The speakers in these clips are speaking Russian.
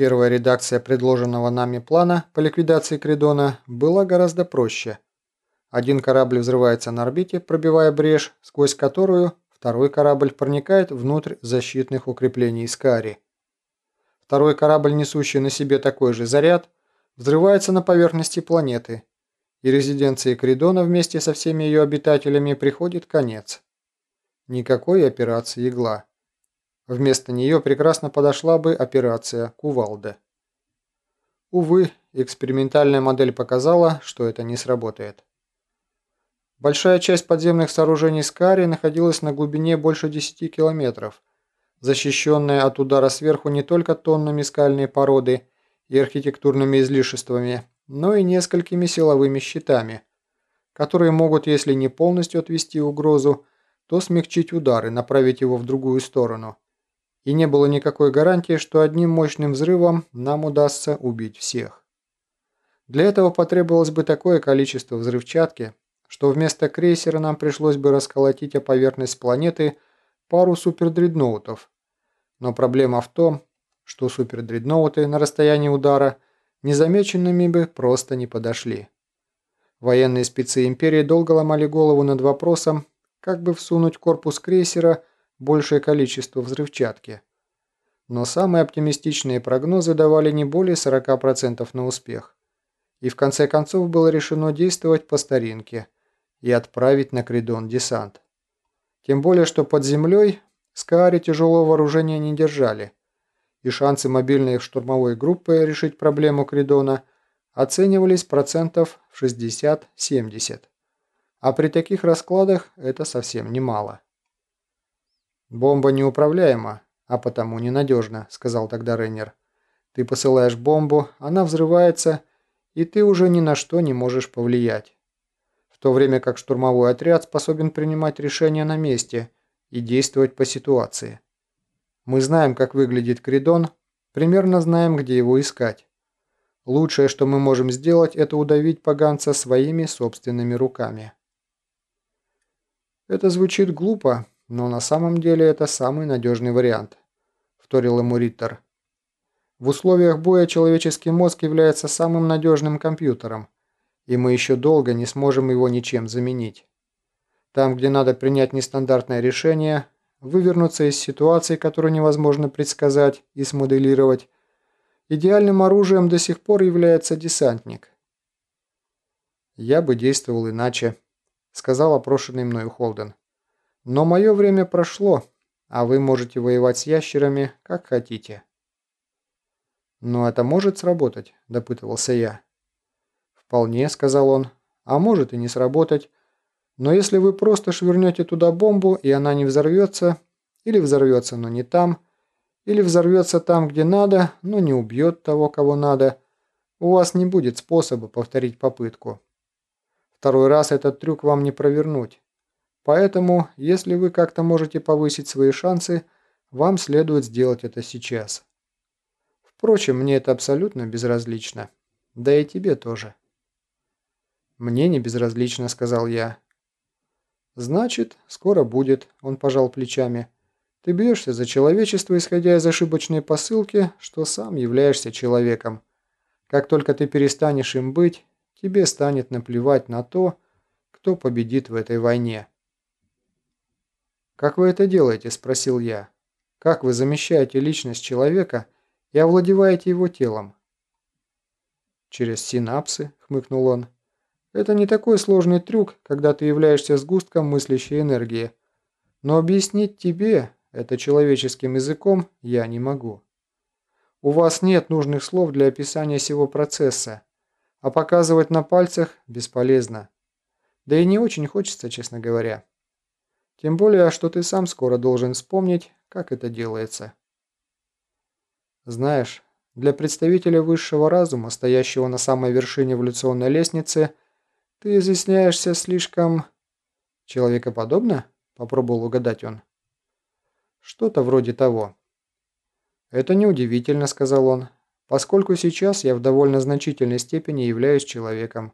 Первая редакция предложенного нами плана по ликвидации Кридона была гораздо проще. Один корабль взрывается на орбите, пробивая брешь, сквозь которую второй корабль проникает внутрь защитных укреплений Скари. Второй корабль, несущий на себе такой же заряд, взрывается на поверхности планеты, и резиденции Кридона вместе со всеми ее обитателями приходит конец. Никакой операции «Игла». Вместо нее прекрасно подошла бы операция «Кувалда». Увы, экспериментальная модель показала, что это не сработает. Большая часть подземных сооружений Скари находилась на глубине больше 10 километров, защищенная от удара сверху не только тоннами скальной породы и архитектурными излишествами, но и несколькими силовыми щитами, которые могут, если не полностью отвести угрозу, то смягчить удар и направить его в другую сторону. И не было никакой гарантии, что одним мощным взрывом нам удастся убить всех. Для этого потребовалось бы такое количество взрывчатки, что вместо крейсера нам пришлось бы расколотить о поверхность планеты пару супердредноутов. Но проблема в том, что супердредноуты на расстоянии удара незамеченными бы просто не подошли. Военные спецы Империи долго ломали голову над вопросом, как бы всунуть корпус крейсера большее количество взрывчатки. Но самые оптимистичные прогнозы давали не более 40% на успех. И в конце концов было решено действовать по старинке и отправить на Кридон десант. Тем более, что под землей Скаари тяжелого вооружения не держали, и шансы мобильной штурмовой группы решить проблему Кридона оценивались процентов в 60-70 а при таких раскладах это совсем немало. «Бомба неуправляема, а потому ненадежна», — сказал тогда Рейнер. «Ты посылаешь бомбу, она взрывается, и ты уже ни на что не можешь повлиять. В то время как штурмовой отряд способен принимать решения на месте и действовать по ситуации. Мы знаем, как выглядит Кридон, примерно знаем, где его искать. Лучшее, что мы можем сделать, это удавить поганца своими собственными руками». «Это звучит глупо, но на самом деле это самый надежный вариант», – вторил ему Риттер. «В условиях боя человеческий мозг является самым надежным компьютером, и мы еще долго не сможем его ничем заменить. Там, где надо принять нестандартное решение, вывернуться из ситуации, которую невозможно предсказать и смоделировать, идеальным оружием до сих пор является десантник. Я бы действовал иначе, – сказал опрошенный мною Холден. «Но мое время прошло, а вы можете воевать с ящерами, как хотите». «Но это может сработать?» – допытывался я. «Вполне», – сказал он. «А может и не сработать. Но если вы просто швырнете туда бомбу, и она не взорвется, или взорвется, но не там, или взорвется там, где надо, но не убьет того, кого надо, у вас не будет способа повторить попытку. Второй раз этот трюк вам не провернуть. Поэтому, если вы как-то можете повысить свои шансы, вам следует сделать это сейчас. Впрочем, мне это абсолютно безразлично. Да и тебе тоже. «Мне не безразлично», — сказал я. «Значит, скоро будет», — он пожал плечами. «Ты бьешься за человечество, исходя из ошибочной посылки, что сам являешься человеком. Как только ты перестанешь им быть, тебе станет наплевать на то, кто победит в этой войне. «Как вы это делаете?» – спросил я. «Как вы замещаете личность человека и овладеваете его телом?» «Через синапсы», – хмыкнул он. «Это не такой сложный трюк, когда ты являешься сгустком мыслящей энергии. Но объяснить тебе это человеческим языком я не могу. У вас нет нужных слов для описания всего процесса, а показывать на пальцах бесполезно. Да и не очень хочется, честно говоря. Тем более, что ты сам скоро должен вспомнить, как это делается. Знаешь, для представителя высшего разума, стоящего на самой вершине эволюционной лестницы, ты изъясняешься слишком... Человекоподобно? Попробовал угадать он. Что-то вроде того. Это неудивительно, сказал он поскольку сейчас я в довольно значительной степени являюсь человеком.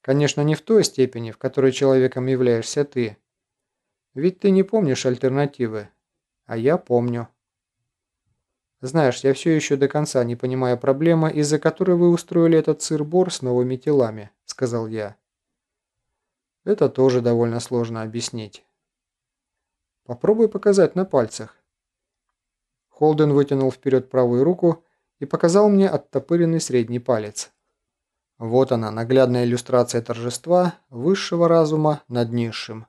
Конечно, не в той степени, в которой человеком являешься ты. Ведь ты не помнишь альтернативы, а я помню. Знаешь, я все еще до конца не понимаю проблемы, из-за которой вы устроили этот сыр-бор с новыми телами», — сказал я. Это тоже довольно сложно объяснить. Попробуй показать на пальцах. Холден вытянул вперед правую руку и показал мне оттопыренный средний палец. Вот она, наглядная иллюстрация торжества высшего разума над низшим.